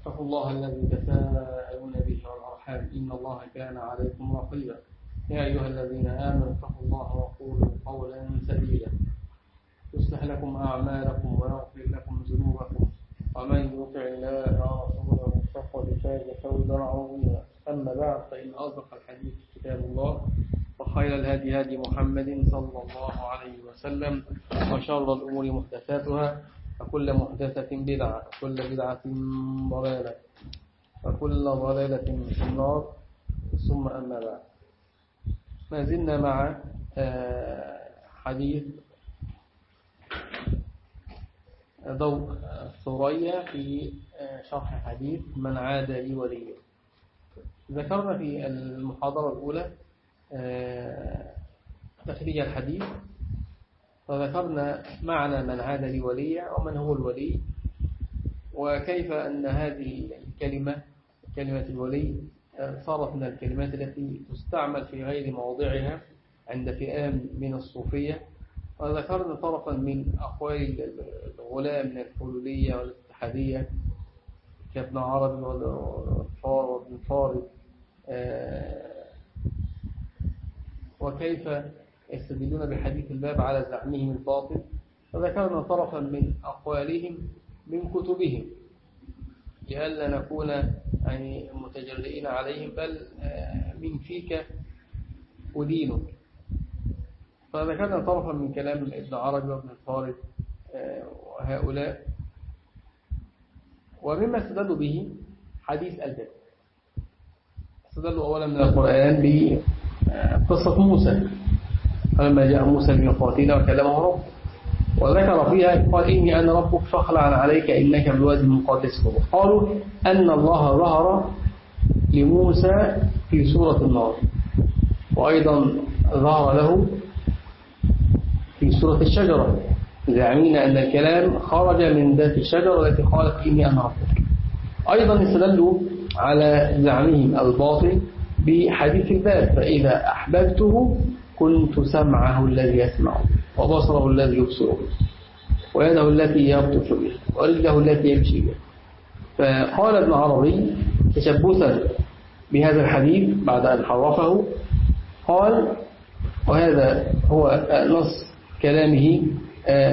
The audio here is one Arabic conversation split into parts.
اتقوا الله الذي تساءلون به والأرحام. إن الله كان عليكم رقيبا. يا أيها الذين آمنوا اتقوا الله وقولوا قولا سديدا. يصلح لكم أعمالكم ويغفر لكم ذنوبكم. ومن يطع الله ورسوله فقد فاز فوزا عظيما. أما بعد فإن أصدق الحديث كتاب الله وخير الهدي هدي محمد صلى الله عليه وسلم وشر الأمور محدثاتها. وكل محدثة بدعة وكل بدعة ضلالة وكل ضلالة في النار ثم أما بعد. ما زلنا مع حديث ضوء الثريا في شرح حديث من عاد لي وليا ذكرنا في المحاضرة الأولى تخريج الحديث فذكرنا معنى من عاد لي وليا ومن هو الولي وكيف أن هذه الكلمة كلمة الولي صارت من الكلمات التي تستعمل في غير موضعها عند فئام من الصوفية. وذكرنا طرفا من أقوال الغلاء من الحلولية والاتحادية كابن عربي وابن فارد وكيف يستدلون بحديث الباب على زعمهم الباطل وذكرنا طرفا من أقوالهم من كتبهم. لئلا نكون يعني متجرئين عليهم بل من فيك أدينك. فذكرنا طرفا من كلام ابن عربي وابن الفارد وهؤلاء ومما استدلوا به حديث الباب استدلوا أولا من القرآن بقصة موسى. فلما جاء موسى لميقاتنا وكلمه رب وذكر فيها قال إني أنا ربك فاخلع عليك إنك بالوادي المقدس. قالوا أن الله ظهر لموسى في سورة النار وأيضا ظهر له في سورة الشجرة زعمين أن الكلام خرج من ذات الشجرة التي قالت إني أنا ربك. أيضا استدلوا على زعمهم الباطل بحديث الباب فإذا أحببته كنت سمعه الذي يسمع. وبصره الذي يبصر به. ويده التي يبطش بها ورجله التي يمشي بها فقال ابن عربي تشبثا بهذا الحديث بعد أن حرفه. قال وهذا هو نص كلامه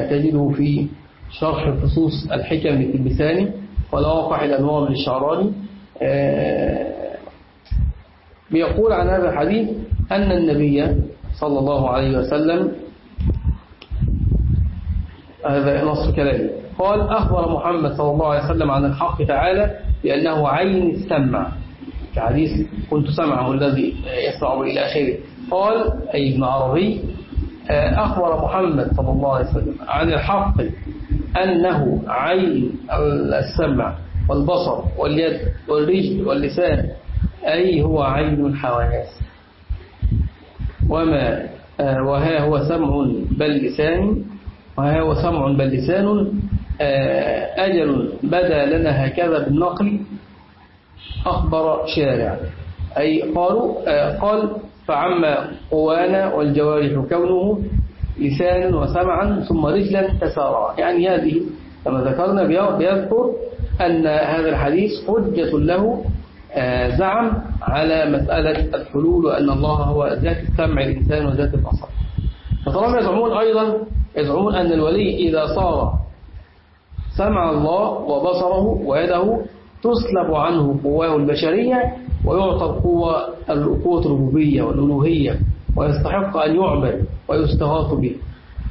تجده في شرح فصوص الحكم للتلبساني ولواقع الأنوار للشعراني بيقول عن هذا الحديث أن النبي صلى الله عليه وسلم هذا نص كلامه قال أخبر محمد صلى الله عليه وسلم عن الحق تعالى بأنه عين السمع. في حديث كنت سمعه الذي يسمع إلى آخره. قال أي ابن عربي أخبر محمد صلى الله عليه وسلم عن الحق أنه عين السمع والبصر واليد والرجل واللسان. أي هو عين الحواس. وما وها هو سمع بل لسان وها هو سمع بل لسان أجل بدا لنا هكذا بالنقل أخبر شارع. أي قالوا قال فعم قوانا والجوارح كونه لسانا وسمعا ثم رجلا تسارعا. يعني هذه كما ذكرنا بيذكر أن هذا الحديث حجة له زعم على مسألة الحلول وأن الله هو ذات السمع الإنسان وذات البصر. فطالما يزعمون أيضا يزعمون أن الولي إذا صار سمع الله وبصره ويده تسلب عنه قواه البشرية ويعطى القوة القوة الربوبية والألوهية ويستحق أن يعبد ويستغاث به.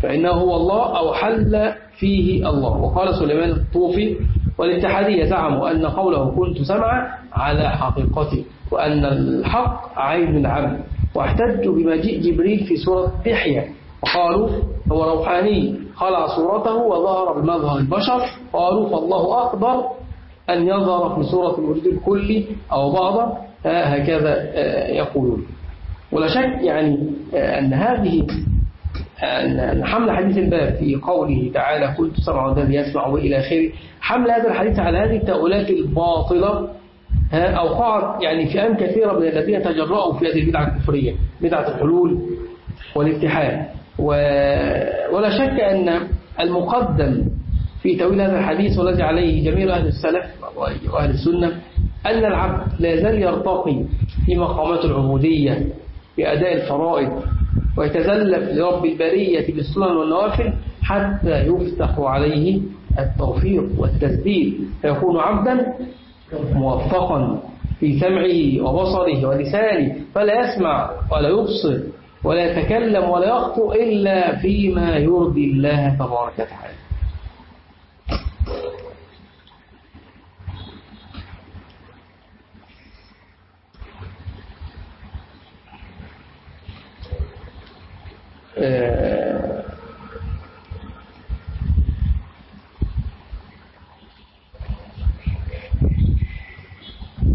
فإنه هو الله أو حل فيه الله. وقال سليمان الطوفي والاتحادية زعموا أن قوله كنت سمع على حقيقته وأن الحق عين العبد واحتجوا بمجيء جبريل في سورة دحية وقالوا هو روحاني. خلع صورته وظهر بمظهر البشر. قالوا فالله أقدر أن يظهر في صورة الوجود الكلي أو بعضه هكذا يقولون. ولا شك يعني أن هذه حمل حديث الباب في قوله تعالى كنت سمع الذي يسمع إلى آخره. حمل هذا الحديث على هذه التأولات الباطلة أوقعت يعني فئام كثيرة من الذين تجرؤوا في هذه البدعة الكفرية بدعة الحلول والاتحاد ولا شك أن المقدم في تأويل هذا الحديث والذي عليه جميع أهل السلف وأهل السنة أن العبد لا يزال يرتقي في مقامات العبودية بأداء الفرائض ويتزلف لرب البرية بالسنن والنوافل حتى يفتح عليه التوفيق والتسديد. فيكون عبدا موفقا في سمعه وبصره ولسانه فلا يسمع ولا يبصر ولا يتكلم ولا يخطو إلا فيما يرضي الله تبارك وتعالى آه،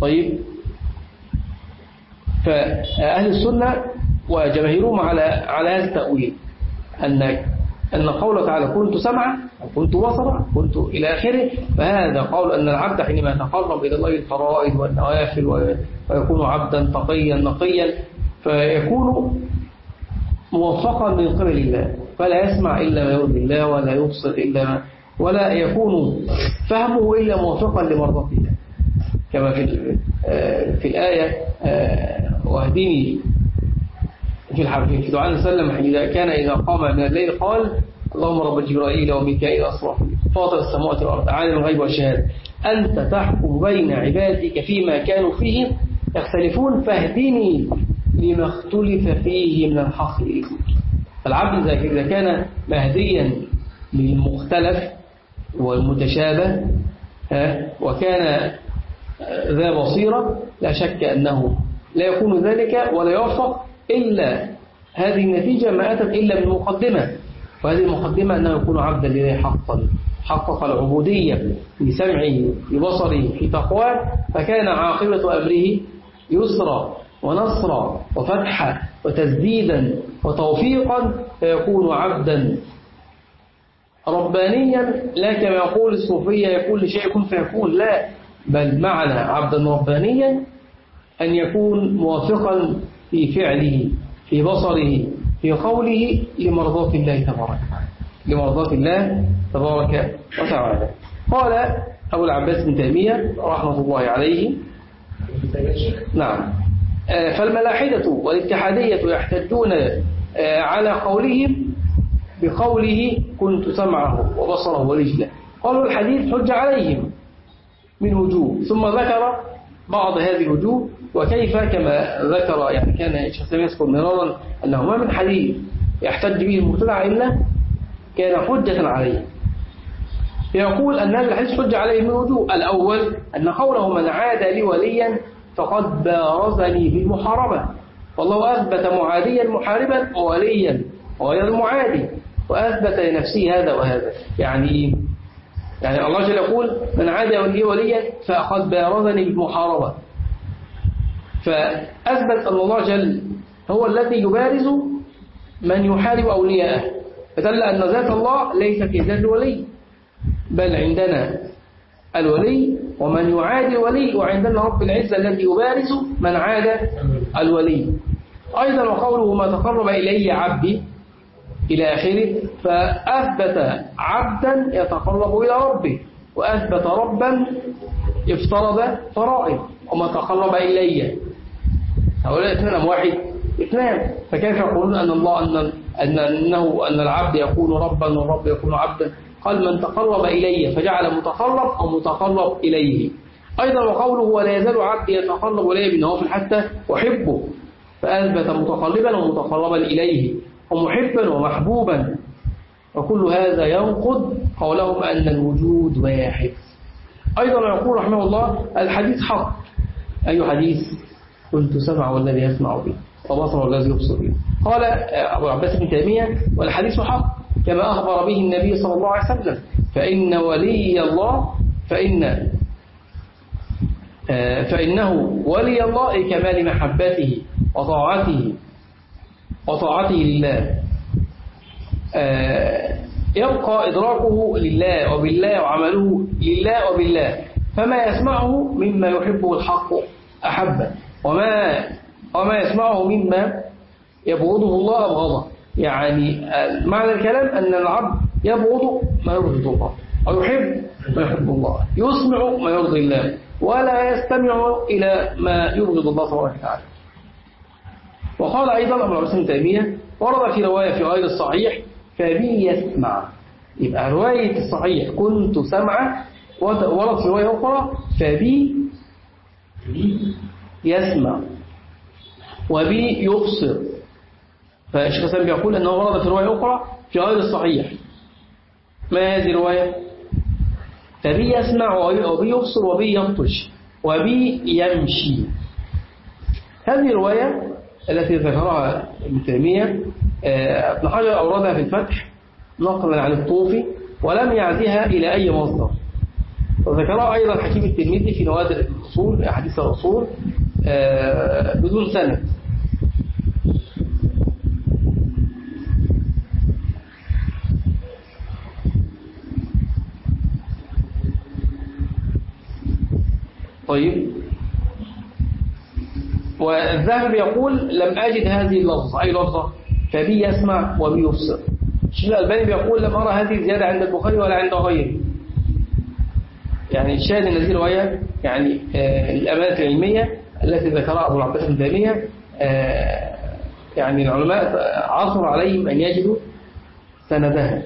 طيب. فأهل السنة وجماهيرهم على على هذا التأويل أن أن قوله تعالى كنت سمعا وكنت بصرا كنت إلى آخره. فهذا قول أن العبد حينما يتقرب إلى الله الفرائض والنوافل ويكون عبدا تقيا نقيا فيكون موفقا من قبل الله فلا يسمع إلا ما يرضي الله ولا يبصر إلا ما ولا يكون فهمه إلا موفقا لمرضات الله. كما في في الآية واهدني في الحرفين في دعاء وسلم إذا كان إذا قام من الليل قال اللهم رب جبرائيل وميكائيل أصرف فاطر السماوات والأرض عالم الغيب والشهادة. أنت تحكم بين عبادك فيما كانوا فيه يختلفون فاهدني لما اختلف فيه من الحق العبد إذا كان مهديا للمختلف والمتشابه وكان ذا بصيرة لا شك أنه لا يكون ذلك ولا يوفق إلا هذه النتيجة ما أتت إلا من مقدمة وهذه المقدمة أنه يكون عبدا لله حقا حقق العبودية في سمعه في بصره في تقواه فكان عاقبة أمره يسرا. ونصرا وفتحا وتسديدا وتوفيقا فيكون عبدا. ربانيا لا كما يقول الصوفية يقول لشيء يكون فيكون لا. بل معنى عبدا ربانيا أن يكون موافقا في فعله في بصره في قوله لمرضاة الله تبارك لمرضاة الله تبارك وتعالى. قال أبو العباس بن تيمية رحمة الله عليه. نعم. فالملاحدة والاتحادية يحتجون على قولهم بقوله كنت سمعه وبصره ورجله. قالوا الحديث حج عليهم من وجوه ثم ذكر بعض هذه الوجوه وكيف كما ذكر يعني كان الشيخ يذكر مرارا أنه ما من حديث يحتج به المبتدع إلا كان حجة عليه. يقول أن هذا الحديث حج عليه من وجوه. الأول أن قوله من عاد لي وليا فقد بارزني بالمحاربة والله أثبت معاديا محاربا ووليا وغير المعادي وأثبت لنفسه هذا وهذا. يعني يعني الله جل يقول من عاد لي وليا فقد بارزني بالمحاربة فأثبت أن الله جل هو الذي يبارز من يحارب أولياءه. فدل أن ذات الله ليس في ذات الولي بل عندنا. الولي ومن يعادي الولي وعندنا رب العزة الذي يبارز من عاد الولي. أيضا وقوله ما تقرب إلي عبدي إلى آخره فأثبت عبدا يتقرب إلى ربه وأثبت ربا افترض فرائض وما تقرب إلي. هؤلاء اثنين أم واحد اثنان. فكيف يقولون أن الله أن أنه أن العبد يكون ربا والرب يكون عبدا؟ قال من تقرب إلي فجعل متقرب أو متقرب إليه. أيضا وقوله ولا يزال عبدي يتقرب إلي بالنوافل حتى أحبه فأثبت متقربا ومتقربا إليه ومحبا ومحبوبا. وكل هذا ينقض قولهم أن الوجود واحد. أيضا يقول رحمه الله الحديث حق أي حديث كنت سمع والذي يسمع به. وبصر والذي يبصر به. قال أبو عباس بن تيمية والحديث حق كما أخبر به النبي صلى الله عليه وسلم. فإن ولي الله فإن فإنه ولي الله لكمال محبته وطاعته وطاعته لله. يبقى إدراكه لله وبالله وعمله لله وبالله. فما يسمعه مما يحبه الحق أحبه وما وما يسمعه مما يبغضه الله أبغضه. يعني معنى الكلام أن العبد يبغض ما يبغض الله أو يحب ما يحب الله يسمع ما يرضي الله ولا يستمع إلى ما يبغض الله سبحانه وتعالى. وقال أيضا أبو العباس تيمية ورد في رواية في غير الصحيح فبي يسمع. يبقى رواية الصحيح كنت سمع ورد في رواية أخرى فبي يسمع. وبي يبصر. فالشيخ الإسلام يقول أنه ورد في رواية أخرى في غير الصحيح. ما هذه الرواية؟ فبي يسمع وبي يبصر وبي يبطش وبي يمشي. هذه الرواية التي ذكرها ابن تيمية ابن حجر أوردها في الفتح نقلا عن الطوفي ولم يعزها إلى أي مصدر. وذكرها أيضا حكيم الترمذي في نوادر الأصول أحاديث الأصول بدون سند. طيب. والذهب يقول لم أجد هذه اللفظة. أي لفظة؟ فبي يسمع وبي يبصر الشيخ الألباني بيقول لم أرى هذه الزيادة عند البخاري ولا عند غيره. يعني الشاهد أن هذه الرواية يعني آه الأمانة العلمية التي ذكرها أبو العباس تيمية آه يعني العلماء عصر عليهم أن يجدوا سندها.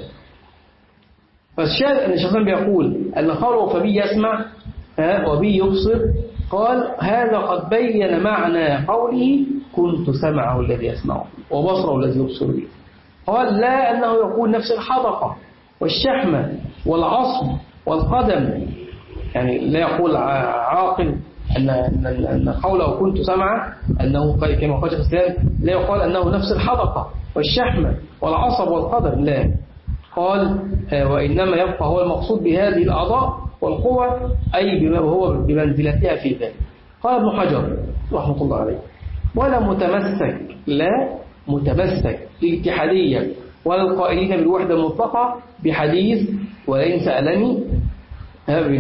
فالشاهد أن الشيخ بيقول أن قالوا فبي يسمع وبي يبصر قال هذا قد بين معنى قوله كنت سمعه الذي يسمعه وبصره الذي يبصر به. قال لا أنه يقول نفس الحدقة والشحمة والعصب والقدم. يعني لا يقول عاقل أن أن قوله كنت سمع أنه كما قال الإسلام لا يقال أنه نفس الحدقة والشحمة والعصب والقدم لا. قال وإنما يبقى هو المقصود بهذه الأعضاء والقوة أي بما هو بمنزلتها في ذلك. قال ابن حجر رحمة الله عليه ولا متمسك لا متمسك للاتحادية ولا القائلين بالوحدة المطلقة بحديث ولئن سألني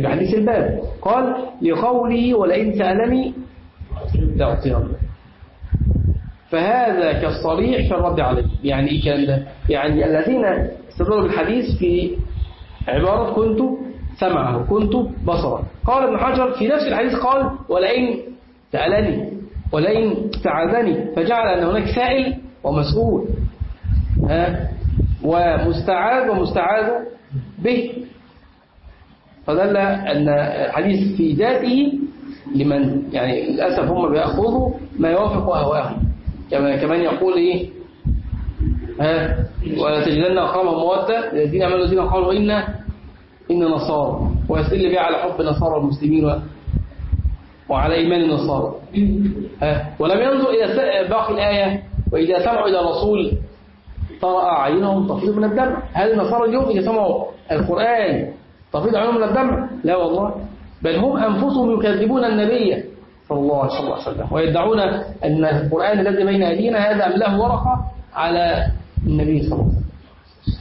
بحديث الباب. قال لقوله ولئن سألني لأعطينه فهذا كالصريح في الرد عليه. يعني إيه كان ده يعني الذين استدلوا بالحديث في عبارة كنت سمعه. كنت بصرا. قال ابن حجر في نفس الحديث قال ولئن سألني ولئن استعاذني فجعل أن هناك سائل ومسؤول. ها ومستعاذ ومستعاذ به. فدل أن الحديث في ذاته لمن يعني للأسف هم بيأخذوا ما يوافق أهواءهم. كما كمان يقول إيه؟ ها ولا تجدن أقامهم مودة الذين عملوا الذين قالوا إن إن نصارى. ويستدل بها على حب نصارى المسلمين وعلى إيمان النصارى. ولم ينظر إلى باقي الآية وإذا سمعوا إلى رسول ترى أعينهم تفيض من الدمع هل النصارى اليوم إذا سمعوا القرآن تفيض عينهم من الدمع لا والله. بل هم أنفسهم يكذبون النبي صلى الله عليه وسلم ويدعون أن القرآن الذي بين أيدينا هذا أملاه ورقة على النبي صلى الله عليه وسلم.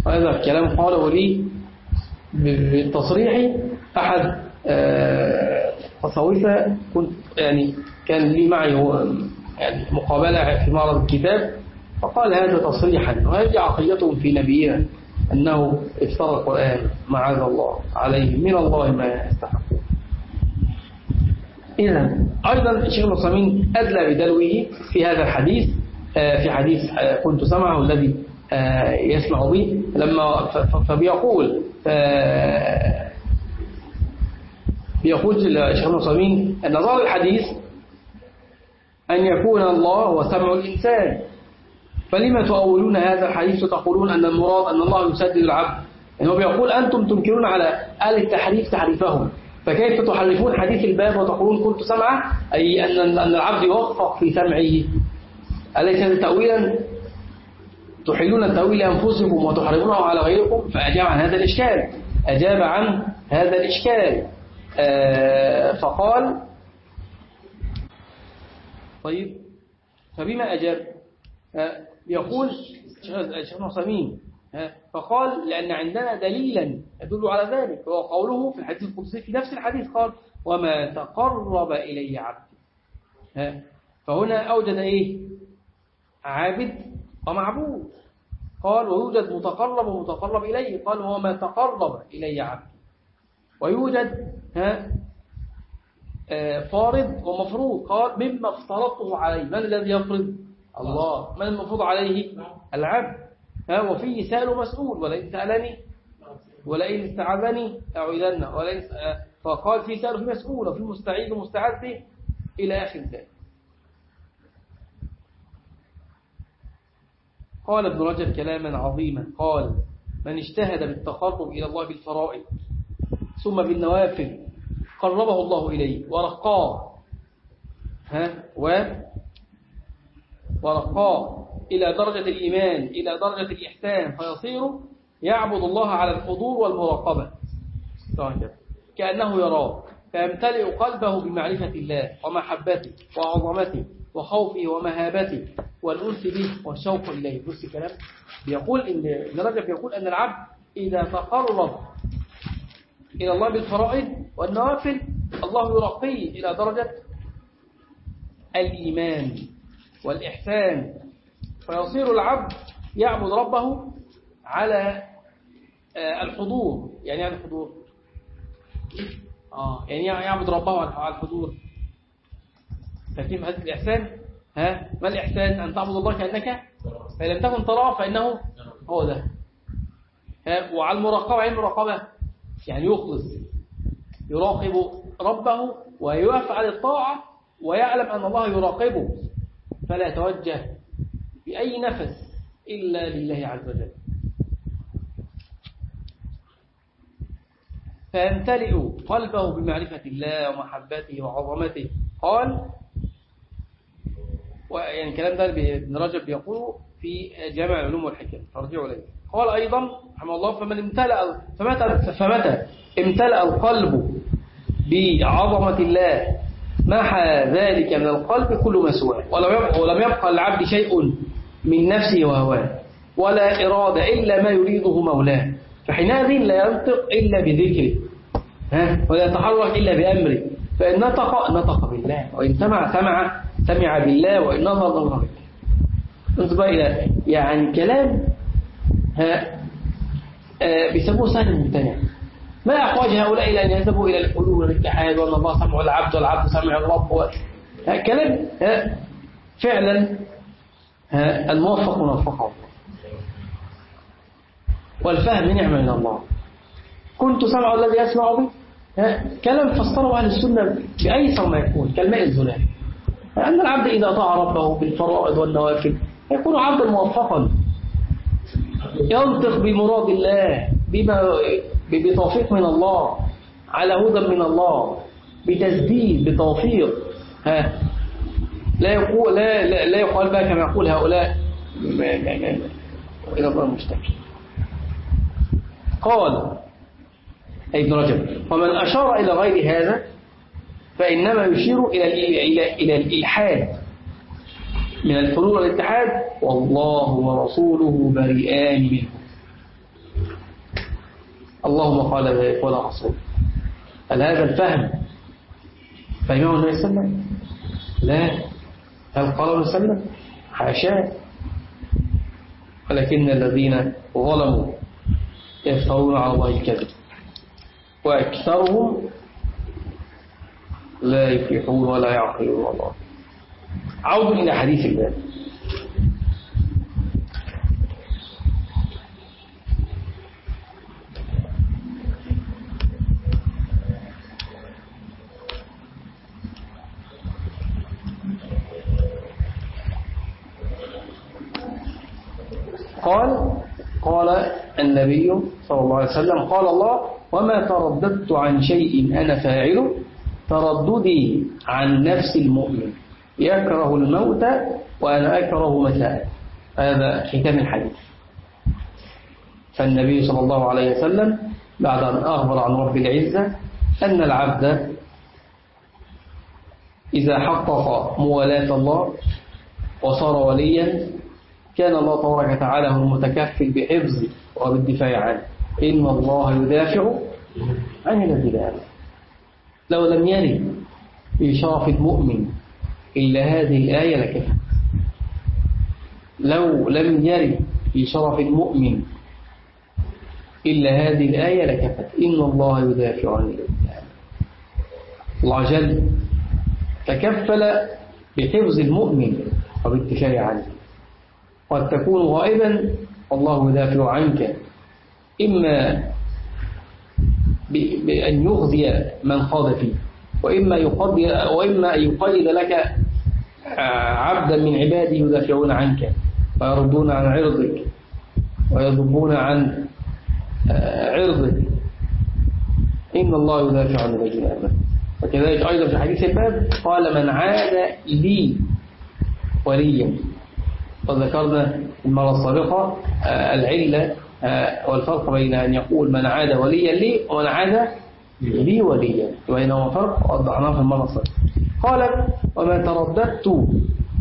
وهذا الكلام قاله لي بالتصريح أحد تصوفة كنت يعني كان لي معي يعني مقابلة في معرض الكتاب فقال هذا تصريحا وهذه عقيدتهم في نبينا أنه افترى القرآن معاذ الله عليه من الله ما يستحق. إذا أيضا الشيخ المصامين أدلى بدلوه في هذا الحديث في حديث كنت سمعه الذي يسمع به لما فبيقول بيقول الشيخ المصامين أن ظاهر الحديث أن يكون الله هو سمع الإنسان. فلما تؤولون هذا الحديث وتقولون أن المراد أن الله يسدد العبد؟ يعني هو بيقول أنتم تنكرون على آل التحريف تحريفهم. فكيف تحرفون حديث الباب وتقولون كنت سمعه أي أن العبد يوفق في سمعه. أليس هذا تأويلا؟ تحيلون التأويل لأنفسكم وتحرمونه على غيركم فأجاب عن هذا الإشكال. أجاب عن هذا الإشكال. آه فقال طيب فبما أجاب؟ يقول شيخ عثيمين فقال لأن عندنا دليلا يدل على ذلك وهو قوله في الحديث القدسي في نفس الحديث قال وما تقرب إلي عبدي. فهنا أوجد إيه؟ عابد ومعبود قال ويوجد متقرب ومتقرب إليه. قال وما تقرب إلي عبدي. ويوجد ها فارض ومفروض. قال مما افترضته عليه. من الذي يفرض؟ الله. من المفروض عليه؟ العبد. ها وفيه سائل مسؤول. ولئن سألني ولئن استعاذني أعيذن ولئن فقال في سائل وفي مسؤول وفي مستعيد ومستعاذ إلى آخر ذلك. قال ابن رجب كلاما عظيما قال من اجتهد بالتقرب إلى الله بالفرائض ثم بالنوافل قربه الله إليه ورقاه ها؟ و؟ ورقاه إلى درجة الإيمان إلى درجة الإحسان فيصير يعبد الله على الحضور والمراقبة. كأنه يراه فيمتلئ قلبه بمعرفة الله ومحبته وعظمته وخوفه ومهابته. والأنس به والشوق إليه. بص كلام. بيقول إن ابن رجب أن العبد إذا تقرب إلى الله بالفرائض والنوافل الله يرقيه إلى درجة الإيمان والإحسان. فيصير العبد يعبد ربه على الحضور. يعني يعني الحضور؟ آه يعني يعبد ربه على الحضور؟ فكيف هذا الإحسان؟ ها؟ ما الإحسان أن تعبد الله كأنك فإن لم تكن تراه فإنه هو ده. ها؟ وعلى المراقبة عين المراقبة؟ يعني يخلص يراقب ربه ويفعل الطاعة ويعلم أن الله يراقبه. فلا يتوجه بأي نفس إلا لله عز وجل. فيمتلئ قلبه بمعرفة الله ومحبته وعظمته. قال يعني الكلام ده ابن رجب يقول في جامع العلوم والحكم. فارجعوا إليه. قال أيضا رحمه الله فمن امتلأ فمتى, فمتى امتلأ القلب بعظمة الله محى ذلك من القلب كل ما سواه. ولم يبقى, ولم يبقى للعبد شيء من نفسه وهواه ولا إرادة إلا ما يريده مولاه. فحينئذ لا ينطق إلا بذكره ها ولا يتحرك إلا بأمره. فإن نطق نطق بالله وإن سمع سمع. سمع بالله وإن نظر بالله انظر إلى يعني كلام ها آه بيسموه سهل ممتنع. ما أحواج هؤلاء إلى أن يذهبوا إلى الحلول والاتحاد وأن الله سمع العبد والعبد سمع الرب و... كلام ها فعلا ها الموفق موفق الله والفهم نعمة من الله. كنت سمع الذي يسمع به كلام فسره أهل السنة بأيسر ما يكون كالماء الزلال. أن العبد إذا طاع ربه بالفرائض والنوافل يكون عبدا موفقا. ينطق بمراد الله بما بتوفيق من الله على هدى من الله بتسديد بتوفيق. ها. لا يقول لا لا, لا يقال بقى كما يقول هؤلاء. إلى الله المشتكي قال ابن رجب ومن أشار إلى غير هذا فإنما يشير إلى إلى إلى الإلحاد. من الحلول والاتحاد والله ورسوله بريئان منه. اللهم قال ذلك ولا رسول هل هذا الفهم؟ فهمه النبي صلى الله عليه وسلم لا. هل قال النبي صلى الله عليه وسلم حاشاه ولكن الذين ظلموا يفترون على الله الكذب. وأكثرهم لا يفلحون ولا يعقلون الله عود إلى حديث الله. قال قال النبي صلى الله عليه وسلم قال الله وما ترددت عن شيء أنا فاعله ترددي عن نفس المؤمن. يكره الموت وأنا أكره مساء هذا ختام الحديث؟ فالنبي صلى الله عليه وسلم بعد أن أخبر عن رب العزة أن العبد إذا حقق موالاة الله وصار وليا كان الله تبارك وتعالى هو المتكفل بحفظه وبالدفاع عنه. إن الله يدافع عن الذين آمنوا لو لم يرد في شرف المؤمن إلا هذه الآية لكفت لو لم يرد في شرف المؤمن إلا هذه الآية لكفت. إن الله يدافع عن آمنوا الله جل تكفل بحفظ المؤمن وبالدفاع عنه. قد تكون غائبا والله يدافع عنك. إما بأن يغذي من خاض فيه. وإما يقضي وإما يقيد لك عبدا من عباده يدافعون عنك ويردون عن عرضك ويضبون عن عرضك. إن الله يدافع عن الذين آمنوا. وكذلك أيضا في حديث الباب قال من عاد لي وليا وذكرنا المرة السابقة العلة والفرق بين أن يقول من عاد وليا لي ومن عاد لي وليا. وبينهما فرق وضعناه في المرة قال وما ترددت.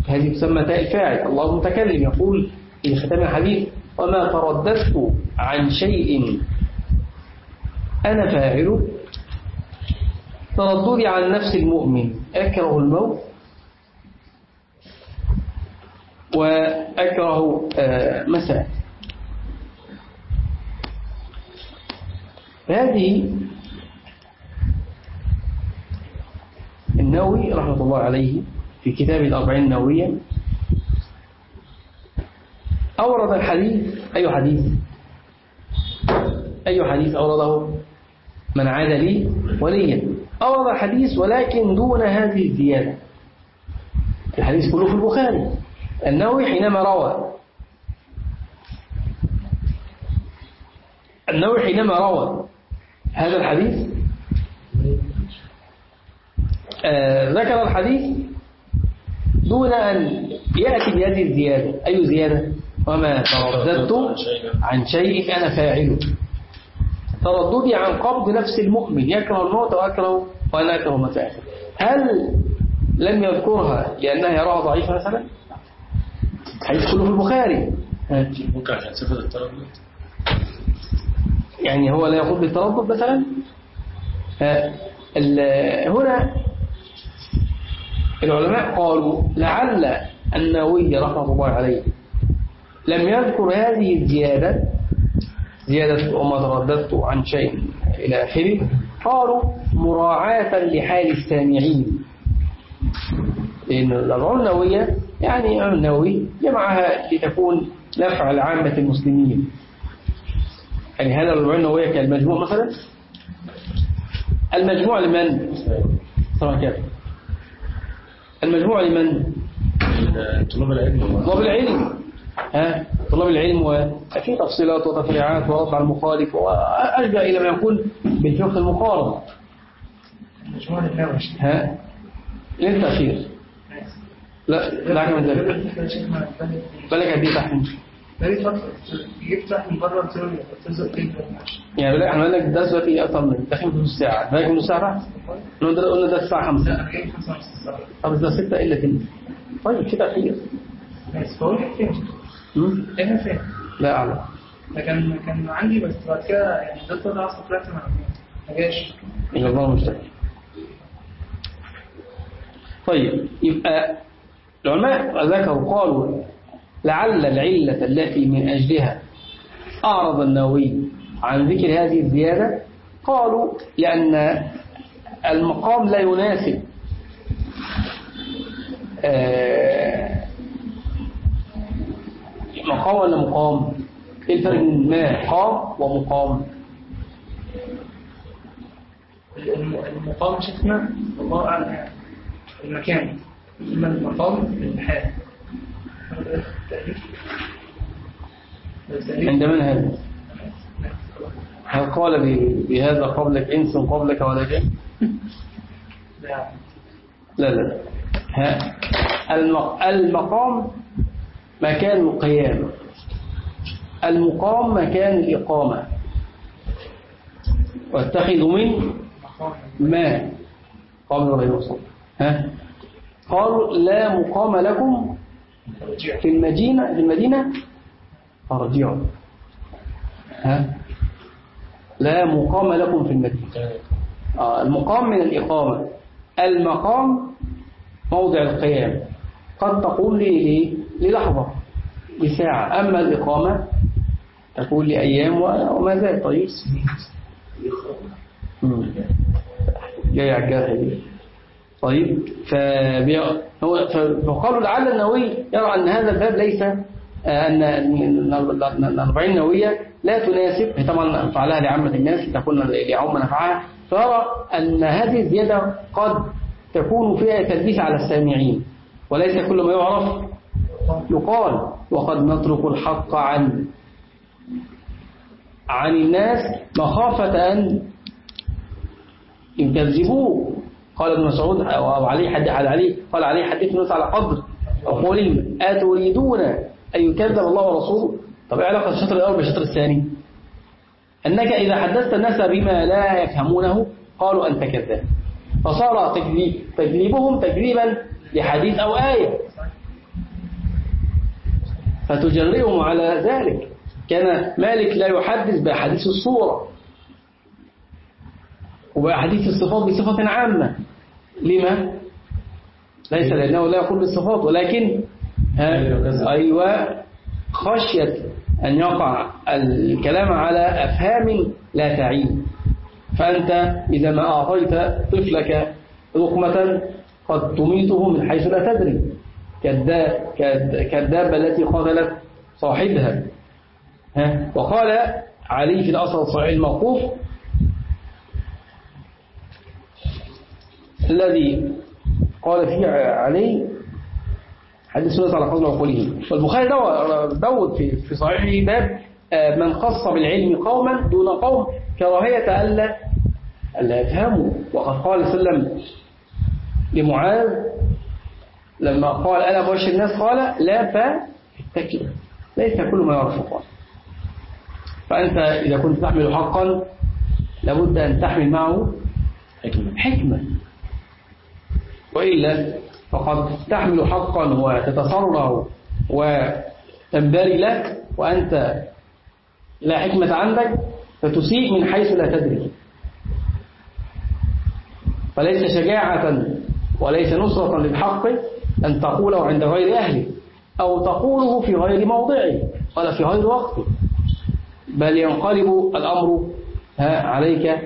هذه تسمى تاء الفاعل الله المتكلم يقول في ختام الحديث وما ترددت عن شيء. أنا فاعله ترددي عن نفس المؤمن. أكره الموت. وأكره مساء. هذه النووي رحمة الله عليه في كتاب الأربعين النووية أورد الحديث أي حديث؟ أي حديث أورده؟ من عاد لي وليا. أورد الحديث ولكن دون هذه الزيادة. الحديث كله في البخاري. النووي حينما روى النووي حينما روى هذا الحديث؟ آه ذكر الحديث دون أن يأتي بهذه الزيادة. أي زيادة؟ وما ترددت عن شيء أنا فاعله ترددي عن قبض نفس المؤمن يكره الموت وأكره وأنا أكره مساء هل لم يذكرها لأنها يراها ضعيفة مثلا؟ حديث كله في البخاري. ممكن عشان صفة التردد؟ يعني هو لا يقول بالتردد مثلا هنا العلماء قالوا لعل النووي رحمة الله عليه لم يذكر هذه الزيادة زيادة وما ترددت عن شيء إلى آخره قالوا مراعاة لحال السامعين. لأن الأربعون النووية يعني النووي جمعها لتكون نفع لعامة المسلمين. يعني هذا الأربعون النووية كالمجموع مثلا؟ المجموع لمن؟ طبعا كده المجموع لمن؟ طلاب العلم. طلاب العلم. ها؟ طلاب العلم وفي تفصيلات وتفريعات ورد على المخالف وأشبه إلى ما يكون بالفقه المقارن. مجموعة النووي ها؟ ليه التأخير؟ لا لا من ذلك. بالك قد إيه تحت بقالي فترة جبت من بره تلزق جدا يعني بالك إحنا قلنا لك الدرس دلوقتي أكتر من داخل في نص بالك من نص ساعه تحت قلنا ده ده الساعة 5 لا أنا جاي 5 ونص الساعة طب ده 6 الا كده طيب كده تأخير بس بقول لك فين؟ فين؟ لا أعلم. ده كان كان عندي بس بعد كده يعني ده أصلا طلعت ما جاش الله المستعان طيب يبقى العلماء ذكروا قالوا لعل العلة التي من أجلها. أعرض النووي عن ذكر هذه الزيادة قالوا لأن المقام لا يناسب. آه، مقام ولا مقام؟ إيه الفرق بين مقام ومقام؟ الم- المقام شفنا الله أعلم. المكان. المقام الحال عند من هذا؟ هل قال بهذا قبلك إنس قبلك ولا جن لا. لا لا. ها الم- المقام مكان القيام. المقام مكان الإقامة. واتخذوا من ما قبل غير وصول ها؟ قالوا لا مقام لكم في المدينة في المدينة فارجعوا ها؟ لا مقام لكم في المدينة. آه المقام من الإقامة. المقام موضع القيام. قد تقول لي إيه؟ للحظة لساعة. أما الإقامة تقول لأيام وما زال. طيب. جاي على الجرح دي طيب فقالوا لعل النووي يرى أن هذا الباب ليس آه، أن الأربعين نووية لا تناسب طبعا فعلها لعامة الناس لتكون لعم نفعها فيرى أن هذه الزيادة قد تكون فيها تلبيس على السامعين وليس كل ما يعرف يقال وقد نترك الحق عن عن الناس مخافة أن يكذبوه. قال ابن مسعود أو عليه حد على عليه قال عليه حديث الناس على قدر قولهم أتريدون أن يكذب الله ورسوله؟ طب إيه علاقة الشطر الأول بالشطر الثاني؟ أنك إذا حدثت الناس بما لا يفهمونه قالوا أنت كذاب. فصار تكذيب تكذيبهم تكذيبا لحديث أو آية. فتجرئهم على ذلك. كان مالك لا يحدث بأحاديث الصورة. وبأحاديث الصفات بصفة عامة. لما؟ ليس لأنه لا يقول بالصفات ولكن ها أيوة خشية أن يقع الكلام على أفهام لا تعين. فأنت إذا ما أعطيت طفلك لقمة قد تميته من حيث لا تدري. كالدا- كالد- كالدابة التي قتلت صاحبها. ها؟ وقال علي في الأصل الصحيح الموقوف الذي قال فيه علي حديث سنة على فضل عقوله والبخاري دو- دود في صحيحه باب آه، من خص بالعلم قوما دون قوم كراهية ألا ألا يفهموا. وقد قال صلى الله عليه وسلم لمعاذ لما قال أنا مبشر الناس؟ قال لا فاتكل. ليس كل ما يعرف قال فأنت إذا كنت تحمل حقا لابد أن تحمل معه حكمة. حكمة. وإلا فقد تحمل حقا وتتصرع وتنبري لك وأنت لا حكمة عندك فتسيء من حيث لا تدري. فليس شجاعة وليس نصرة للحق أن تقوله عند غير أهله أو تقوله في غير موضعه ولا في غير وقته. بل ينقلب الأمر عليك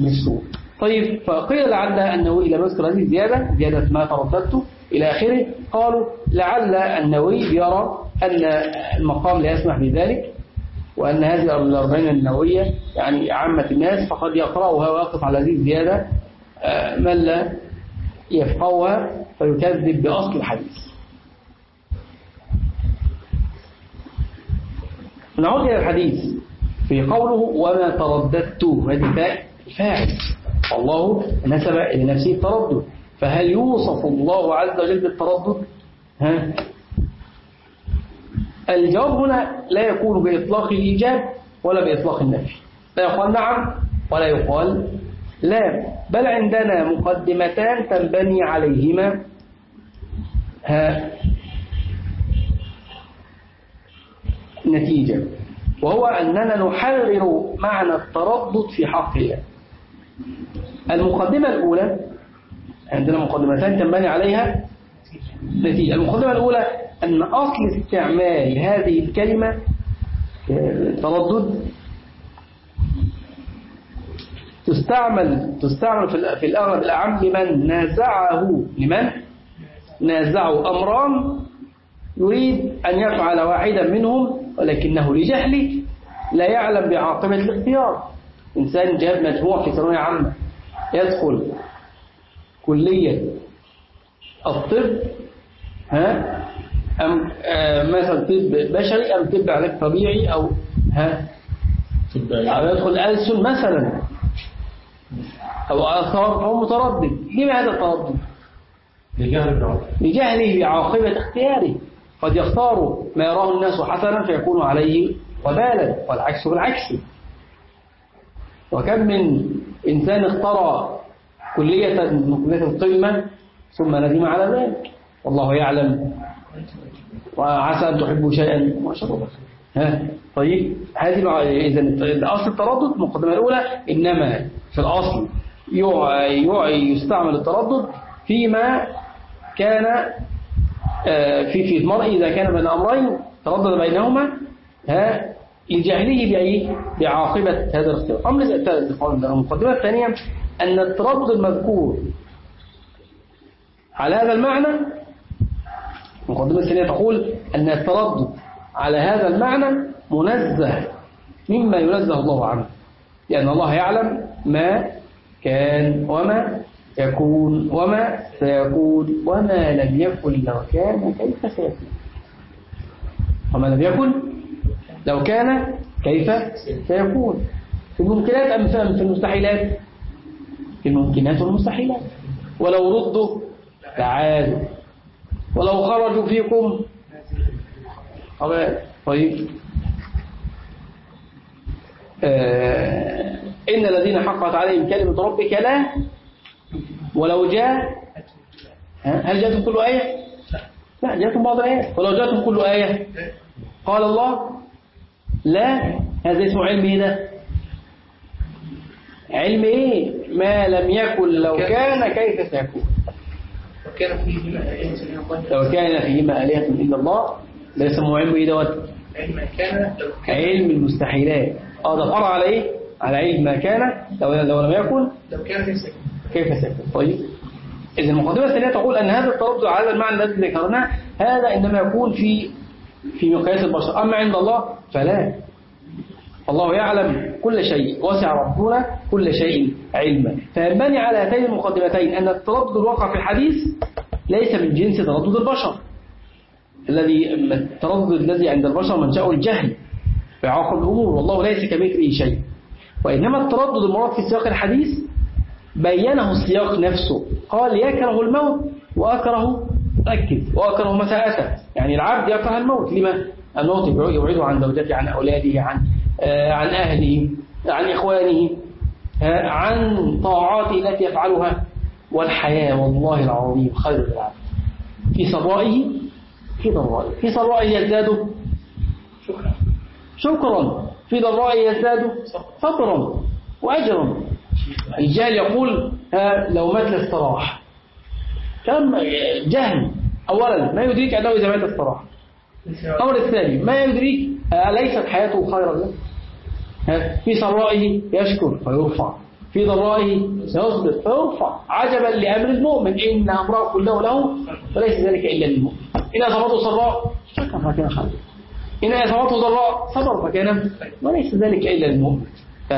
بالسوء. طيب فقيل لعل النووي لم يذكر هذه الزيادة زيادة ما ترددت إلى آخره. قالوا لعل النووي يرى أن المقام لا يسمح بذلك وأن هذه الأربعين النووية يعني عامة الناس فقد يقرأها ويقف على هذه الزيادة آه، من لا يفقهها فيكذب بأصل الحديث. نعود إلى الحديث. في قوله وما ترددت هذه فاعل الله نسب إلى نفسه التردد. فهل يوصف الله عز وجل بالتردد؟ ها؟ الجواب هنا لا يكون بإطلاق الإيجاب ولا بإطلاق النفي. لا يقال نعم ولا يقال لا. بل عندنا مقدمتان تنبني عليهما. ها؟ نتيجة. وهو أننا نحرر معنى التردد في حق الله. المقدمة الأولى عندنا مقدمتان تنبني عليها نتيجة. المقدمة الأولى أن أصل استعمال هذه الكلمة آه، تردد تستعمل تستعمل في في الأغلب الأعم لمن؟ نازعه. لمن؟ نازعه. أمران يريد أن يفعل واحدا منهم ولكنه لجهله لا يعلم بعاقبة الاختيار. إنسان جاب مجموع في ثانوية عامة. يدخل كلية الطب ها؟ أم آه مثلا طب بشري أم طب علاج طبيعي أو ها؟ أو يدخل ألسن مثلا أو آثار فهو متردد. لما هذا التردد؟ لجهل لجهله بعاقبة اختياره. قد يختار ما يراه الناس حسنا فيكون عليه وبالا والعكس بالعكس. وكم من إنسان اختار كلية من القمة ثم ندم على ذلك. والله يعلم. وعسى أن تحبوا شيئا. ما شاء الله. ها؟ طيب. هذه إذا الأصل التردد المقدمة الأولى. إنما في الأصل يستعمل التردد فيما كان آه، في في المرء إذا كان بين أمرين تردد بينهما ها؟ لجهله بأي؟ بعاقبة هذا الاختيار. الثالث المقدمة الثانية أن التردد المذكور على هذا المعنى المقدمة الثانية تقول أن التردد على هذا المعنى منزه مما ينزه الله عنه. لأن الله يعلم ما كان وما يكون وما سيكون وما لم يكن لو كان كيف سيكون. وما لم يكن لو كان كيف سيكون. في الممكنات أم في المستحيلات. في الممكنات والمستحيلات. ولو ردوا تعالوا. ولو خرجوا فيكم. طيب. آه إن الذين حقت عليهم كلمة ربك لا. ولو جاء؟ هل جاءتهم كل آية؟ لا جاءتهم بعض الآيات. ولو جاءتهم كل آية. قال الله لا هذا اسمه علم إيه ده؟ علم إيه؟ ما لم يكن لو كان كيف سيكون؟ لو كان فيهما آلهة إلا الله ده يسموه علم إيه دوت؟ علم المستحيلات. آه ده فرع على إيه؟ على علم ما كان لو لو لم يكن. لو كان كيف سيكون. كيف سيكون؟ طيب. إذا المقدمة الثانية تقول أن هذا التردد على المعنى الذي ذكرناه هذا إنما يكون في في مقياس البشر. أما عند الله فلا. الله يعلم كل شيء وسع ربنا كل شيء علما. فينبني على هاتين المقدمتين أن التردد الواقع في الحديث ليس من جنس تردد البشر. الذي التردد الذي عند البشر منشأه الجهل بعاقب الأمور والله ليس كمثله شيء. وإنما التردد المراد في سياق الحديث بينه السياق نفسه. قال يكره الموت وأكره ركز وأكره مساءته. يعني العبد يكره الموت. لما؟ الموت يبعده عن زوجته عن أولاده عن آه، عن أهله عن إخوانه آه، عن طاعاته التي يفعلها. والحياة والله العظيم خير للعبد. في سرائه في ضرائه. في سرائه يزداد شكرا. شكرا. في ضرائه يزداد صبرا وأجرا. الجاهل يقول ها لو مات لاستراح. كم جهل. أولا ما يدريك أنه إذا مات استراح الأمر الثاني ما يدريك أليست حياته خيرا له؟ في سرائه يشكر فيرفع. في ضرائه يصبر فيرفع. عجبا لأمر المؤمن إن أمره كله له وليس ذلك إلا للمؤمن إن أصابته سراء شكر فكان خيرا. إن أصابته ضراء صبر فكان وليس ذلك إلا للمؤمن ف-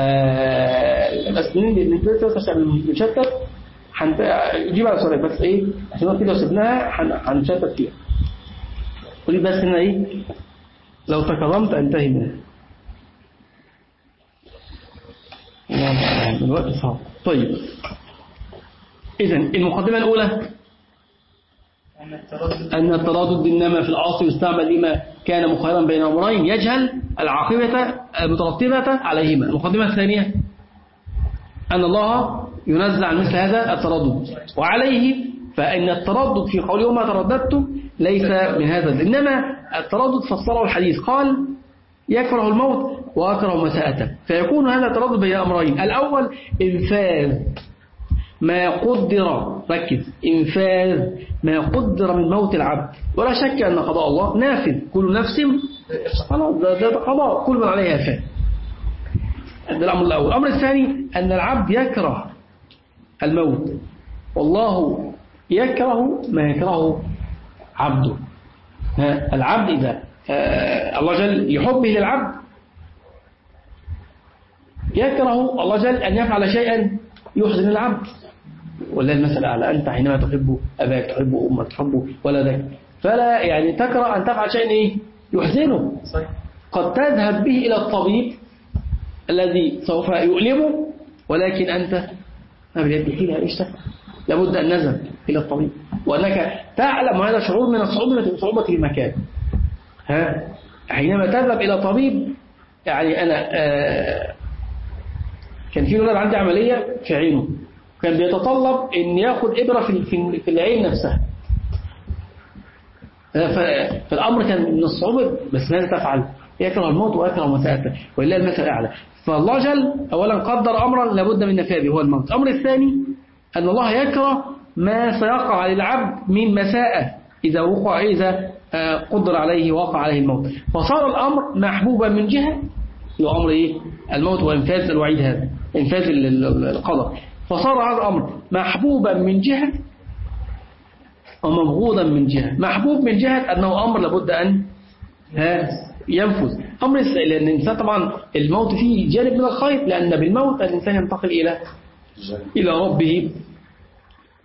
بس نتبت بس عشان نشتت هنت- جيب على سؤالك بس إيه؟ عشان كده لو سبناها هن- هنشتت فيها. قولي بس هنا إيه؟ لو تكرمت أنتهي منها. المستعان، الوقت صعب. طيب. اذا المقدمة الأولى. أن التردد إنما في الأصل يستعمل لما كان مخيرا بين أمرين يجهل العاقبة المترتبة عليهما. المقدمة الثانية. أن الله ينزع عن مثل هذا التردد. وعليه فإن التردد في قوله ما ترددت ليس من هذا إنما التردد فسره الحديث. قال يكره الموت وأكره مساءته. فيكون هذا التردد بين أمرين. الأول إنفاذ ما قدر ركز إنفاذ ما قدر من موت العبد. ولا شك أن قضاء الله نافذ. كل نفس قضاء. كل من عليها فان ده الأمر الأول. الأمر الثاني أن العبد يكره الموت. والله يكره ما يكرهه عبده العبد إذا آه، الله جل لحبه للعبد يكره الله جل أن يفعل شيئا يحزن العبد. ولا المثل الأعلى أنت حينما تحب أباك تحب أمك تحب ولدك. فلا يعني تكره أن تفعل شيئا إيه؟ يحزنه. قد تذهب به إلى الطبيب الذي سوف يؤلمه ولكن أنت بيد حيلة إيش تفعل لابد أن نذهب إلى الطبيب. وأنك تعلم هذا شعور من الصعوبة صعوبة المكان. ها؟ حينما تذهب إلى طبيب يعني أنا آه كان في ولد عندي عملية في عينه كان بيتطلب إن ياخد إبرة في في العين نفسها. فالأمر كان من الصعوبة بس ماذا تفعل؟ يكره الموت ويكره مساءته ولله المثل الأعلى. فالله جل اولا قدر امرا لابد من نفاذه هو الموت. الأمر الثاني أن الله يكره ما سيقع للعبد من مساءة إذا وقع إذا آه، قدر عليه وقع عليه الموت. فصار الأمر محبوبا من هو أمر إيه؟ الموت وإنفاذ الوعيد هذا ال- القدر فصار هذا الأمر محبوبا من جهة ومبغوضا من جهة. محبوب من جهة أنه أمر لابد ها؟ ينفذ. أمر الس- لأن الإنسان طبعا الموت فيه جانب من الخير لأن بالموت الإنسان ينتقل إلى إلى ربه.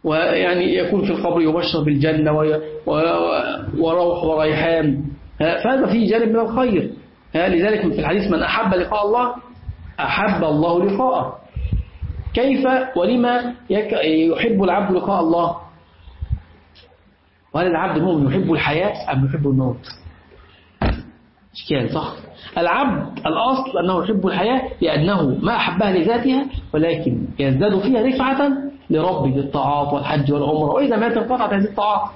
ويعني يكون في القبر يبشر بالجنة وروح وريحان. فهذا فيه جانب من الخير. لذلك في الحديث من أحب لقاء الله أحب الله لقاءه. كيف ولما يحب العبد لقاء الله؟ وهل العبد المؤمن يحب الحياة أم يحب الموت؟ إشكال صح العبد الأصل أنه يحب الحياة لأنه ما أحبها لذاتها ولكن يزداد فيها رفعة لربه بالطاعات والحج والعمرة. وإذا مات انقطعت هذه الطاعات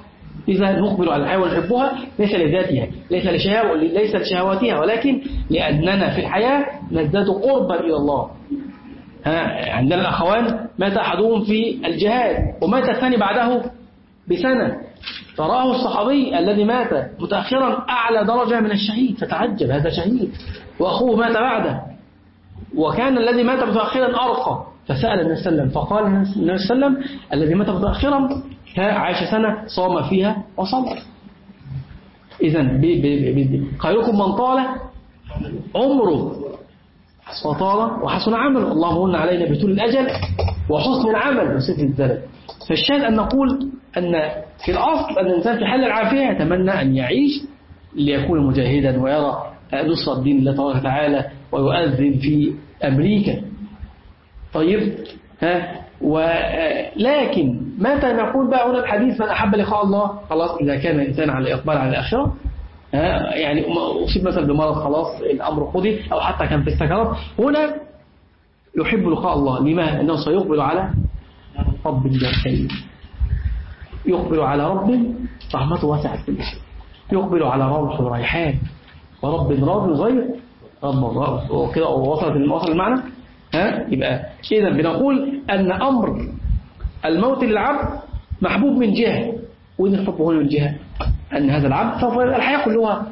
إذا نقبل على الحياة ونحبها ليس لذاتها ليس لشهوة ليس لشهواتها ولكن لأننا في الحياة نزداد قربا إلى الله. ها عندنا الأخوان مات أحدهم في الجهاد ومات الثاني بعده بسنة. فرآه الصحابي الذي مات متأخرا أعلى درجة من الشهيد فتعجب هذا شهيد. وأخوه مات بعده. وكان الذي مات متأخرا أرقى. فسأل النبي صلى الله عليه وسلم فقال النبي صلى الله عليه وسلم الذي مات متأخرا عاش سنة صام فيها وصلى إذا خيركم من طال عمره. وطال وحسن عمله. اللهم من علينا بطول الأجل وحسن العمل. وسد الزلل فالشاهد أن نقول أن في الأصل أن الإنسان في حال العافية يتمنى أن يعيش ليكون مجاهدا ويرى نصرة دين الله تبارك وتعالى ويؤذن في أمريكا. طيب ها؟ ولكن متى نقول بقى هنا الحديث من أحب لقاء الله؟ خلاص إذا كان الإنسان على إقبال على الآخرة يعني أصيب مثلا بمرض خلاص الأمر قضي أو حتى كان في السكرات هنا يحب لقاء الله. لما أنه سيقبل على رب الكريم يقبل على رب رحمته واسعة كل شيء. يقبل على روح وريحان ورب راض غير رب راض وكده وصلت وصل المعنى؟ ها؟ يبقى إذا بنقول أن أمر الموت للعبد محبوب من جهة وإن الحب من جهة. أن هذا العبد سوف الحياة كلها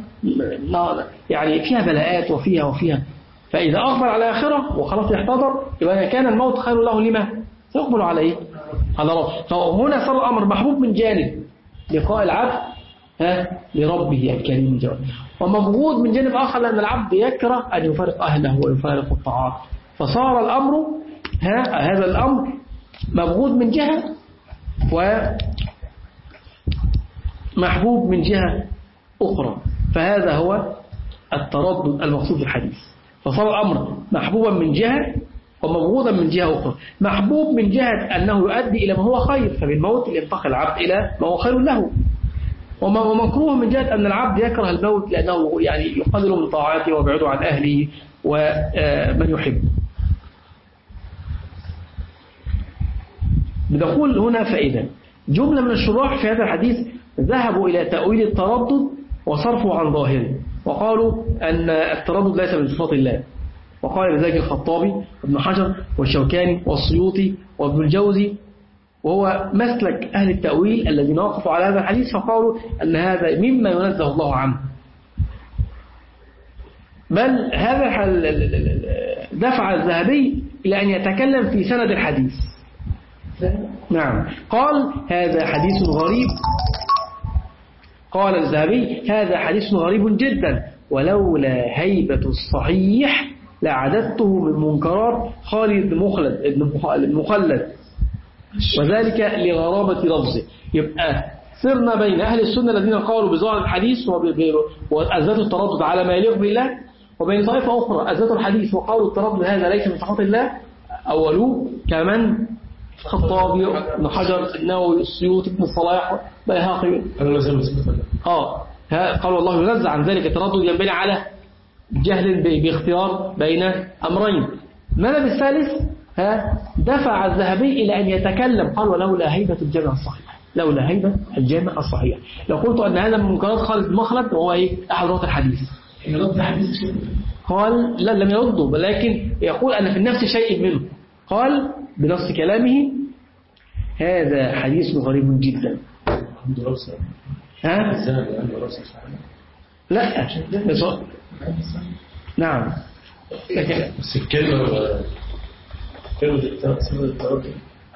يعني فيها بلاءات وفيها وفيها. فإذا أقبل على آخرة وخلاص يحتضر يبقى كان الموت خير له لما؟ سيقبل عليه. رب. فهنا صار الأمر محبوب من جانب لقاء العبد ها لربه الكريم جل ومبغوض من جانب آخر لأن العبد يكره أن يفارق أهله ويفارق الطاعات. فصار الأمر ها هذا الأمر مبغوض من جهة ومحبوب من جهة أخرى. فهذا هو التردد المقصود في الحديث. فصار الأمر محبوبا من جهة ومبغوضا من جهة أخرى. محبوب من جهة أنه يؤدي إلى ما هو خير فبالموت ينتقل العبد إلى ما هو خير له. ومكروه من جهة أن العبد يكره الموت لأنه يعني يقلل من طاعاته ويبعده عن أهله ومن يحب بنقول هنا فائدة. جملة من الشراح في هذا الحديث ذهبوا إلى تأويل التردد وصرفه عن ظاهره. وقالوا أن التردد ليس من صفات الله. وقال بذلك الخطابي وابن حجر والشوكاني والسيوطي وابن الجوزي وهو مسلك أهل التأويل الذين وقفوا على هذا الحديث فقالوا أن هذا مما ينزه الله عنه. بل هذا دفع الذهبي إلى أن يتكلم في سند الحديث. نعم. قال هذا حديث غريب. قال الذهبي هذا حديث غريب جدا ولولا هيبة الصحيح لعددته من منكرات خالد بن مخلد ابن مخلد. وذلك لغرابة لفظه. يبقى صرنا بين أهل السنة الذين قالوا بظاهر الحديث وأثبتوا التردد على ما يليق بالله وبين طائفة أخرى أثبتوا الحديث وقالوا التردد هذا ليس من صفات الله. أولوه كمن؟ الخطابي ابن حجر النووي السيوطي ابن أنا زال بسم الله آه قال الله ينزع عن ذلك التردد ينبني على جهل باختيار بين أمرين. المذهب الثالث ها دفع الذهبي إلى أن يتكلم. قال ولولا هيبة الجامع الصحيح. لولا هيبة الجامع الصحيح. لو قلت أن هذا من منكرات خالد مخلد وهو إيه؟ أحد رواة الحديث. قال لا لم يرده ولكن يقول أن في النفس شيء منه. قال بنص كلامه هذا حديث غريب جدا. ها؟ لا نعم. لكن بس الكلمة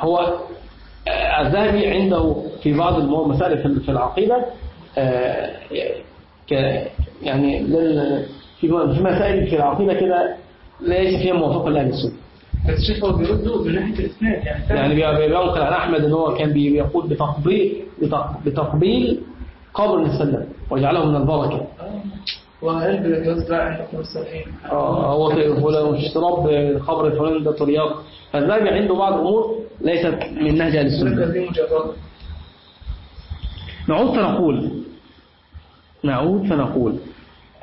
هو الذهبي عنده في بعض المو- مسائل في- في العقيدة آه، ك- يعني لل- في مسائل في العقيدة كده ليس فيها موافقة لأهل السنة. بس الشيخ هو بيرده من ناحية الاسناد يعني. يعني بي- بينقل عن أحمد أن هو كان بي- بيقول بتقبيل بتق- بتقبيل قبر السلام وجعله من البركة. آه. أن يكون الصالحين آه، هو فلان اشتراب قبر فلان ده ترياق فالذهبي عنده بعض الأمور ليست من نهج دي مجرد. نعود فنقول نعود فنقول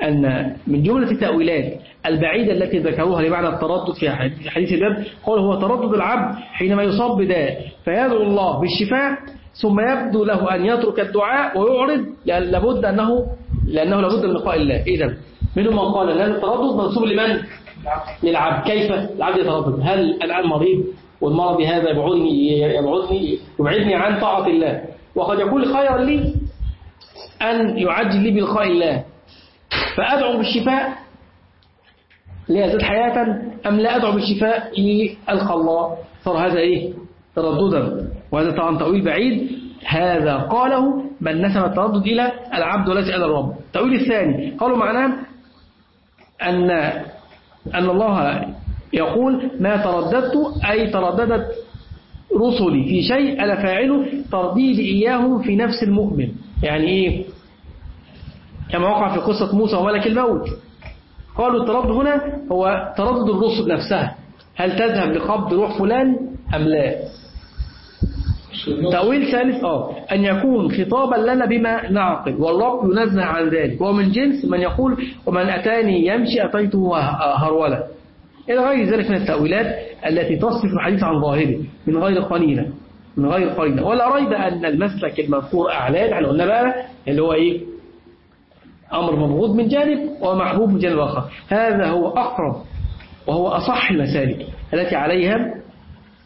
أن من جملة التأويلات البعيدة التي ذكروها لمعنى التردد في حديث حديث الباب قال هو تردد العبد حينما يصاب بداء فيدعو الله بالشفاء ثم يبدو له أن يترك الدعاء ويعرض لابد أنه لأنه لابد من لقاء الله. إذا منهم من قال أن التردد منسوب لمن؟ للعبد. كيف؟ العبد يتردد. هل الآن مريض والمرض هذا يبعدني يبعدني يبعدني عن طاعة الله؟ وقد يكون خيرا لي أن يعجل لي بلقاء الله. فأدعو بالشفاء ليزداد حياة أم لا أدعو بالشفاء لألقى الله؟ صار هذا إيه؟ ترددا. وهذا طبعا تأويل بعيد. هذا قاله من نسب التردد إلى العبد وليس إلى الرب. التأويل الثاني. قالوا معناه أن أن الله يقول ما ترددت أي ترددت رسلي في شيء أنا فاعله ترديد إياهم في نفس المؤمن. يعني إيه؟ كما وقع في قصة موسى وملك الموت. قالوا التردد هنا هو تردد الرسل نفسها. هل تذهب لقبض روح فلان أم لا؟ تأويل ثالث آه أن يكون خطابا لنا بما نعقل. والرب ينزه عن ذلك. ومن جنس من يقول ومن أتاني يمشي أتيته هرولة. إلى غير ذلك من التأويلات التي تصف الحديث عن ظاهره من غير قليلة من غير قليلة ولا ريب أن المسلك المذكور أعلان إحنا قلنا بقى اللي هو إيه؟ أمر مبغوض من جانب ومحبوب من جانب آخر هذا هو أقرب وهو أصح المسالك التي عليها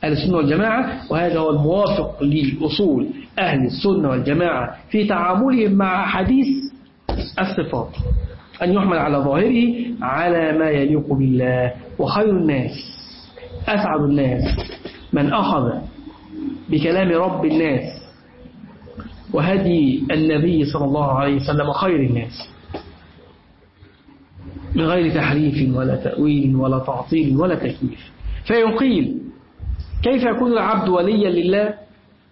أهل السنة والجماعة وهذا هو الموافق لأصول أهل السنة والجماعة في تعاملهم مع حديث الصفات. أن يحمل على ظاهره على ما يليق بالله وخير الناس أسعد الناس من أخذ بكلام رب الناس وهدي النبي صلى الله عليه وسلم خير الناس. من غير تحريف ولا تأويل ولا تعطيل ولا تكييف. فيقيل كيف يكون العبد وليا لله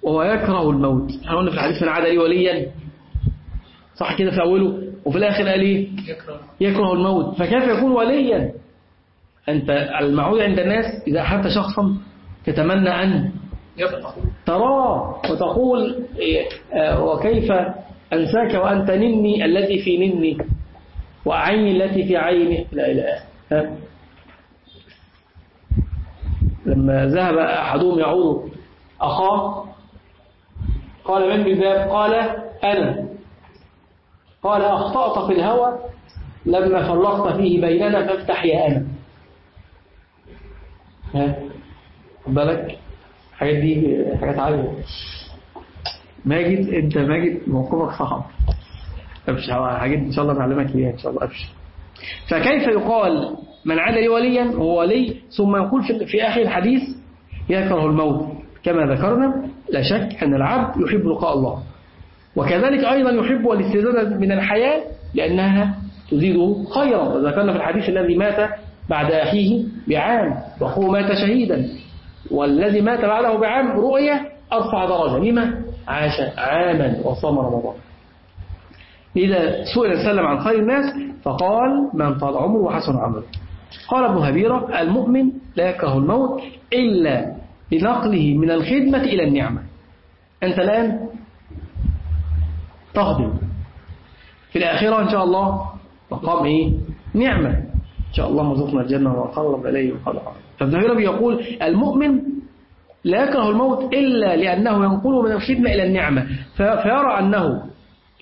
وهو يكره الموت؟ إحنا قلنا في الحديث من عاد لي وليا؟ صح كده في أوله وفي الآخر قال إيه؟ يكره الموت. فكيف يكون وليا؟ أنت المعود عند الناس إذا أحبت شخصا تتمنى أن تراه وتقول آه، وكيف أنساك وأنت نني الذي في نني وعيني التي في عيني. لا إله ها؟ لما ذهب أحدهم يعود أخاه قال من بالباب قال أنا. قال أخطأت في الهوى لما فرقت فيه بيننا فافتح يا أنا. ها؟ بالك؟ الحاجات دي حاجات عالية. ماجد أنت ماجد موقفك صعب. ابشر الحاجات دي إن شاء الله نعلمك إياها إن شاء الله. ابشر فكيف يقال من عاد لي وليا هو ولي ثم يقول في, آخر الحديث يكره الموت كما ذكرنا لا شك أن العبد يحب لقاء الله. وكذلك أيضا يحب الاستزادة من الحياة لأنها تزيده خيرا. وذكرنا في الحديث الذي مات بعد أخيه بعام واخوه مات شهيدا والذي مات بعده بعام رؤية أرفع درجة. لما؟ عاش عاما وصام رمضان. إذا سئل سلم عن خير الناس فقال من طال عمره وحسن عمله. قال ابن هبيرة المؤمن لا يكره الموت إلا لنقله من الخدمة إلى النعمة. أنت الآن تخدم في الآخرة إن شاء الله مقام إيه؟ نعمة. إن شاء الله مرزقنا الجنة وقرب إليه وقال فابن هرب يقول المؤمن لا يكره الموت إلا لأنه ينقله من الخدمة إلى النعمة. في- فيرى أنه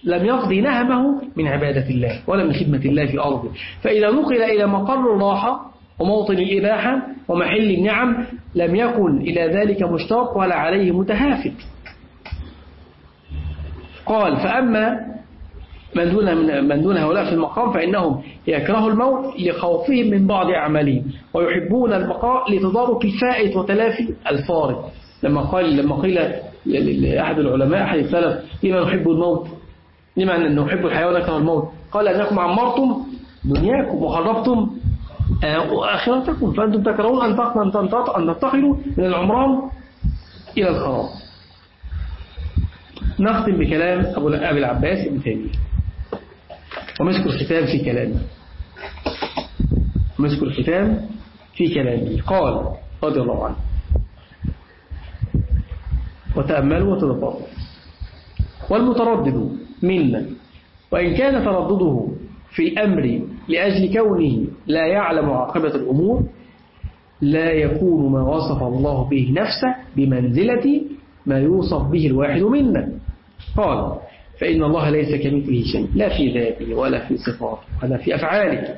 لم يقضي نهمه من عبادة الله ولا من خدمة الله في أرضه. فإذا نقل إلى مقر الراحة وموطن الإباحة ومحل النعم لم يكن إلى ذلك مشتاق ولا عليه متهافت. قال فأما من دون من دون هؤلاء في المقام فإنهم يكرهوا الموت لخوفهم من بعض أعمالهم ويحبون البقاء لتدارك الفائت وتلافي الفارق. لما قال لما قيل لأحد العلماء أحد السلف لما نحب الموت لما أن نحب الحياة ونكره الموت. قال أنكم عمرتم دنياكم وخربتم آه، آخرتكم فأنتم تكرهون أن تنتقلوا من العمران إلى الخراب نختم بكلام أبو أبي العباس ابن تيمية. ومسك الختام في كلامه. مسك الختام في كلامه. قال رضي الله عنه. وتأملوا وتدبروا والمتردد منا. وإن كان تردده في الأمر لأجل كونه لا يعلم عاقبة الأمور لا يكون ما وصف الله به نفسه بمنزلة ما يوصف به الواحد منا. قال فإن الله ليس كمثله شيء لا في ذاته ولا في صفاته ولا في أفعاله.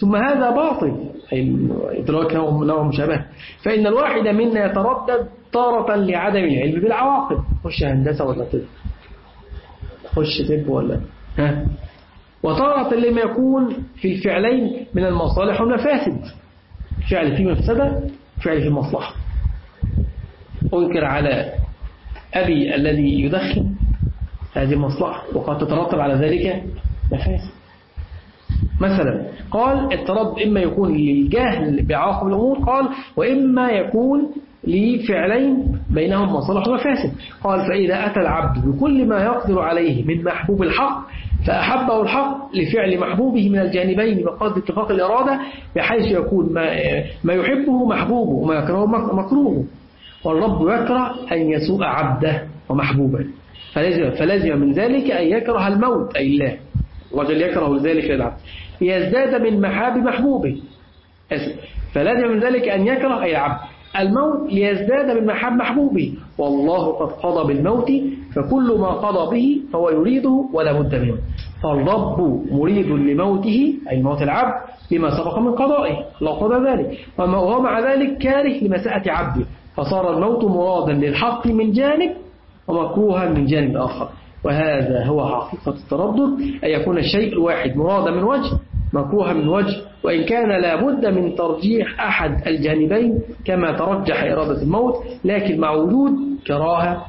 ثم هذا باطل أي إدراك نوع مشابه فإن الواحد منا يتردد تارة لعدم العلم بالعواقب خش هندسة ولا طب؟ خش طب ولا ها؟ وتارة لما يكون في الفعلين من المصالح والمفاسد فعل فيه مفسدة فعل فيه مصلحة. أنكر على أبي الذي يدخن هذه مصلحة وقد تترتب على ذلك مفاسد. مثلا قال التردد إما يكون للجهل بعواقب الأمور قال وإما يكون لفعلين بينهم مصالح ومفاسد قال فإذا أتى العبد بكل ما يقدر عليه من محبوب الحق فأحبه الحق لفعل محبوبه من الجانبين بقصد اتفاق الإرادة بحيث يكون ما, ما يحبه محبوبه وما يكرهه مكروهه والرب يكره أن يسوء عبده ومحبوبه. فلازم, فلازم من ذلك أن يكره الموت أي الله. الرجل يكره ذلك للعبد ليزداد من محاب محبوبه. فلازم من ذلك أن يكره أي العبد. الموت ليزداد محاب محبوبه. والله قد قضى بالموت فكل ما قضى به فهو يريده ولا بد منه. فالرب مريد لموته أي موت العبد لما سبق من قضائه. الله قضى ذلك. وهو مع ذلك كاره لمساءة عبده. فصار الموت مرادا للحق من جانب ومكروها من جانب آخر. وهذا هو حقيقة التردد أن يكون الشيء الواحد مرادا من وجه مكروها من وجه وإن كان لابد من ترجيح أحد الجانبين كما ترجح إرادة الموت لكن مع وجود كراهة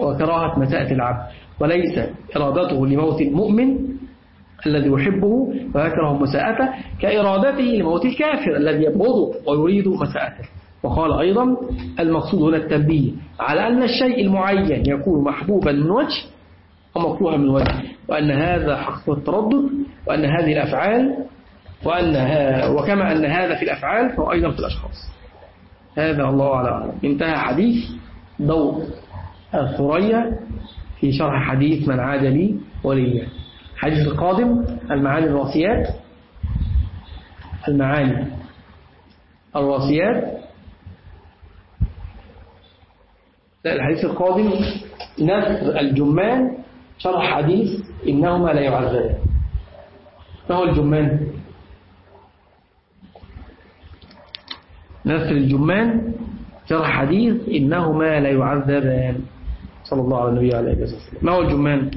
وكراهة مساءة العبد. وليس إرادته لموت المؤمن الذي يحبه ويكره مساءته كإرادته لموت الكافر الذي يبغضه ويريد مساءته. وقال أيضا المقصود هنا التنبيه على أن الشيء المعين يكون محبوبا من وجه ومكروها من وجه وأن هذا حقيقة التردد وأن هذه الأفعال وأنها وكما أن هذا في الأفعال فهو أيضا في الأشخاص. هذا الله أعلم. انتهى حديث ضوء الثريا في شرح حديث من عاد لي وليا حديث القادم المعاني الوصيات المعاني الوصيات لا الحديث القادم نثر الجمان شرح حديث إنهما لا يعذبان ما هو الجمان؟ نثر الجمان شرح حديث إنهما لا يعذبان صلى الله عليه وسلم. ما هو الجمان؟